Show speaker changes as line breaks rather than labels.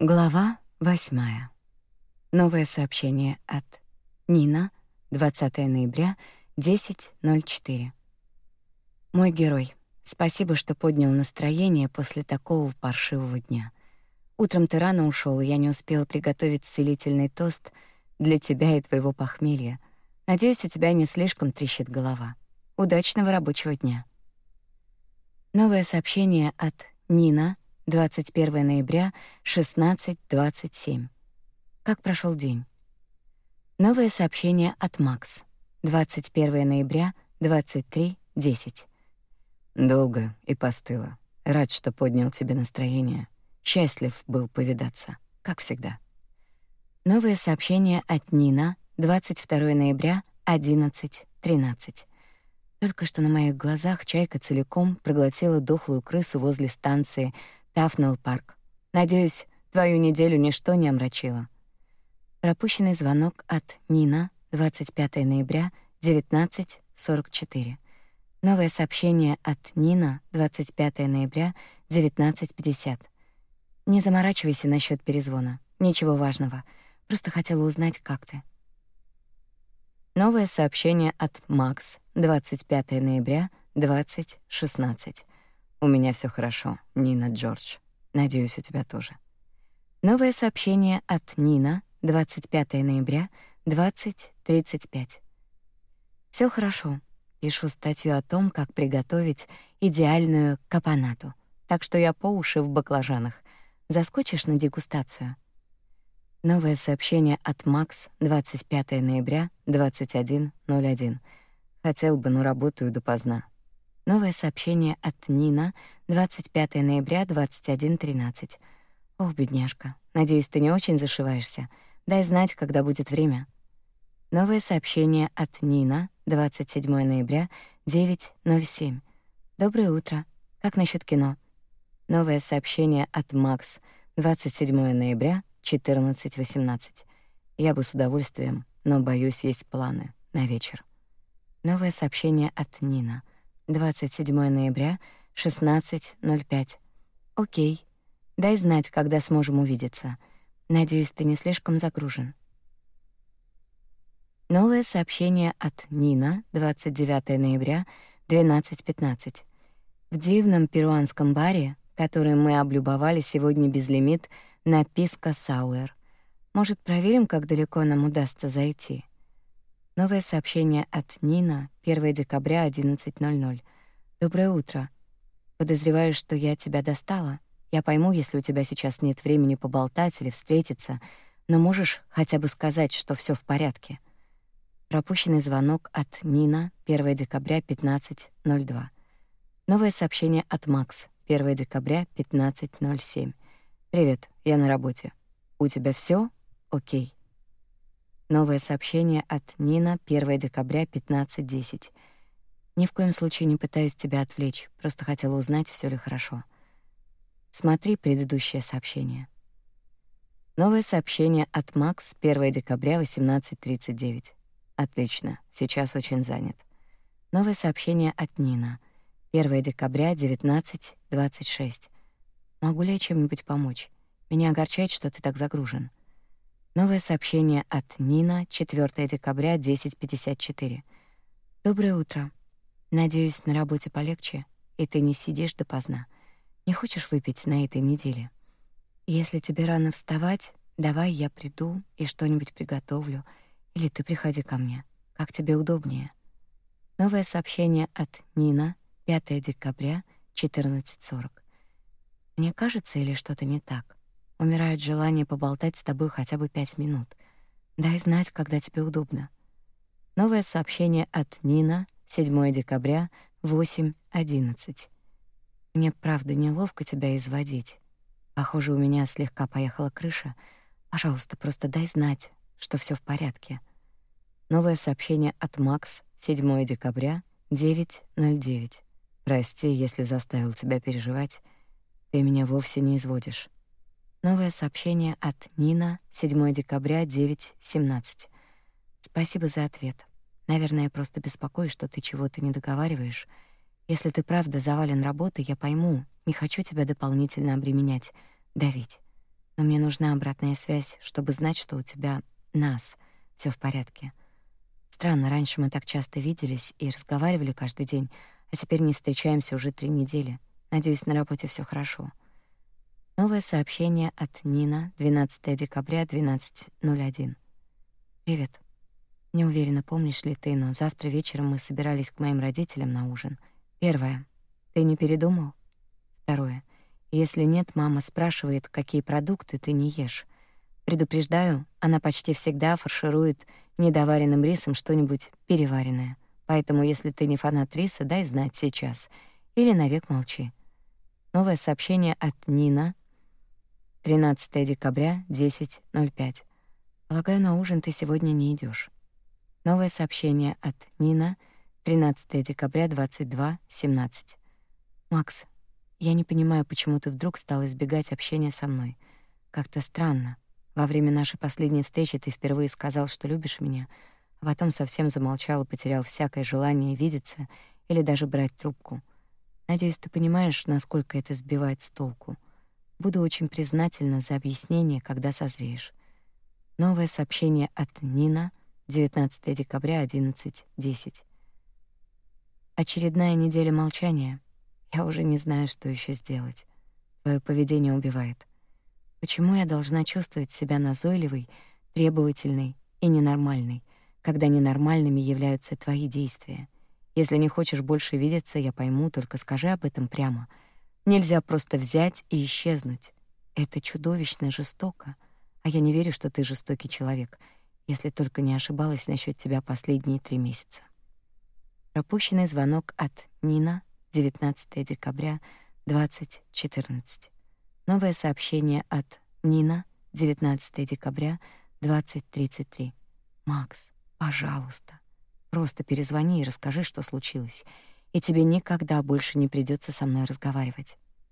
Глава восьмая. Новое сообщение от Нина, 20 ноября, 10.04. Мой герой, спасибо, что поднял настроение после такого паршивого дня. Утром ты рано ушел, я не успела приготовить целительный тост для тебя и твоего похмелья. Надеюсь, у тебя не слишком трещит голова. Удачного рабочего дня. Новое сообщение от Нина, 21 ноября, 16:27. Как прошел день? Новое сообщение от Макс. 21 ноября, 23:10.
Долго и постыло. Рад, что поднял тебе настроение. Счастлив был повидаться, как всегда.
Новое сообщение от Нина, 22 ноября, 11:13. Только что на моих глазах чайка целиком проглотила дохлую крысу возле станции Тафнелл Парк. Надеюсь, твою неделю ничто не омрачило. Пропущенный звонок от Нина, 25 ноября, 19:44. Новое сообщение от Нина, 25 ноября, 19:50. Не заморачивайся насчет перезвона. Ничего важного. Просто хотела узнать, как ты. Новое сообщение от Макс, 25 ноября, 20:16.
У меня все хорошо, Нина Джордж. Надеюсь, у тебя тоже.
Новое сообщение от Нина, 25 ноября, 20:35. Все хорошо. Пишу статью о том, как приготовить идеальную капонату. Так что я по уши в баклажанах. Заскочишь на дегустацию? Новое сообщение от Макс, 25 ноября, 21:01. Хотел бы, но работаю допоздна. Новое сообщение от Нина, 25 ноября, 21:13. Ох, бедняжка. Надеюсь, ты не очень зашиваешься. Дай знать, когда будет время. Новое сообщение от Нина, 27 ноября, 9:07. Доброе утро. Как насчет кино? Новое сообщение от Макс, 27 ноября, 14:18. Я бы с удовольствием, но боюсь, есть планы на вечер. Новое сообщение от Нина. 27 ноября, 16:05. О'кей. Дай знать, когда сможем увидеться. Надеюсь, ты не слишком загружен. Новое сообщение от Нина, 29 ноября, 12:15. В дивном перуанском баре, который мы облюбовали сегодня без лимит на Писка Сауэр. Может, проверим, как далеко нам удастся зайти? Новое сообщение от Нина, 1 декабря, 11:00. Доброе утро. Подозреваю, что я тебя достала. Я пойму, если у тебя сейчас нет времени поболтать или встретиться, но можешь хотя бы сказать, что все в порядке. Пропущенный звонок от Нина, 1 декабря, 15:02. Новое сообщение от Макс, 1 декабря, 15:07. Привет, я на работе. У тебя все? О'кей. Новое сообщение от Нина, 1 декабря, 15:10. Ни в коем случае не пытаюсь тебя отвлечь, просто хотела узнать, все ли хорошо. Смотри предыдущее сообщение. Новое сообщение от Макс, 1 декабря, 18:39. Отлично, сейчас очень занят. Новое сообщение от Нина, 1 декабря, 19:26. Могу ли я чем-нибудь помочь? Меня огорчает, что ты так загружен. Новое сообщение от Нина, 4 декабря, 10:54. Доброе утро. Надеюсь, на работе полегче, и ты не сидишь допоздна. Не хочешь выпить на этой неделе? Если тебе рано вставать, давай я приду и что-нибудь приготовлю, или ты приходи ко мне, как тебе удобнее. Новое сообщение от Нина, 5 декабря, 14:40. Мне кажется, или что-то не так? Умирает желание поболтать с тобой хотя бы пять минут. Дай знать, когда тебе удобно. Новое сообщение от Нина, 7 декабря, 8:11. Мне правда неловко тебя изводить. Похоже, у меня слегка поехала крыша. Пожалуйста, просто дай знать, что все в порядке. Новое сообщение от Макс, 7 декабря, 9:09. Прости, если заставил тебя переживать. Ты меня вовсе не изводишь. Новое сообщение от Нина, 7 декабря, 9:17. Спасибо за ответ. Наверное, я просто беспокоюсь, что ты чего-то не договариваешь. Если ты правда завален работой, я пойму. Не хочу тебя дополнительно обременять, давить. Но мне нужна обратная связь, чтобы знать, что у тебя нас, все в порядке. Странно, раньше мы так часто виделись и разговаривали каждый день, а теперь не встречаемся уже три недели. Надеюсь, на работе все хорошо. Новое сообщение от Нина, 12 декабря, 12.01. Привет. Не уверена, помнишь ли ты, но завтра вечером мы собирались к моим родителям на ужин. Первое. Ты не передумал? Второе. Если нет, мама спрашивает, какие продукты ты не ешь. Предупреждаю, она почти всегда фарширует недоваренным рисом что-нибудь переваренное. Поэтому, если ты не фанат риса, дай знать сейчас. Или навек молчи. Новое сообщение от Нина. 13 декабря, 10.05. Полагаю, на ужин ты сегодня не идешь. Новое сообщение от Нина. 13 декабря, 22.17. Макс, я не понимаю, почему ты вдруг стал избегать общения со мной. Как-то странно. Во время нашей последней встречи ты впервые сказал, что любишь меня, а потом совсем замолчал и потерял всякое желание видеться или даже брать трубку. Надеюсь, ты понимаешь, насколько это сбивает с толку. Буду очень признательна за объяснение, когда созреешь. Новое сообщение от Нина, 19 декабря, 11:10. Очередная неделя молчания. Я уже не знаю, что еще сделать. Твое поведение убивает. Почему я должна чувствовать себя назойливой, требовательной и ненормальной, когда ненормальными являются твои действия? Если не хочешь больше видеться, я пойму, только скажи об этом прямо. Нельзя просто взять и исчезнуть. Это чудовищно жестоко. А я не верю, что ты жестокий человек, если только не ошибалась насчет тебя последние три месяца. Пропущенный звонок от Нина, 19 декабря, 2014. Новое сообщение от Нина, 19 декабря, 20.33. «Макс, пожалуйста, просто перезвони и расскажи, что случилось, и тебе никогда больше не придется со мной разговаривать.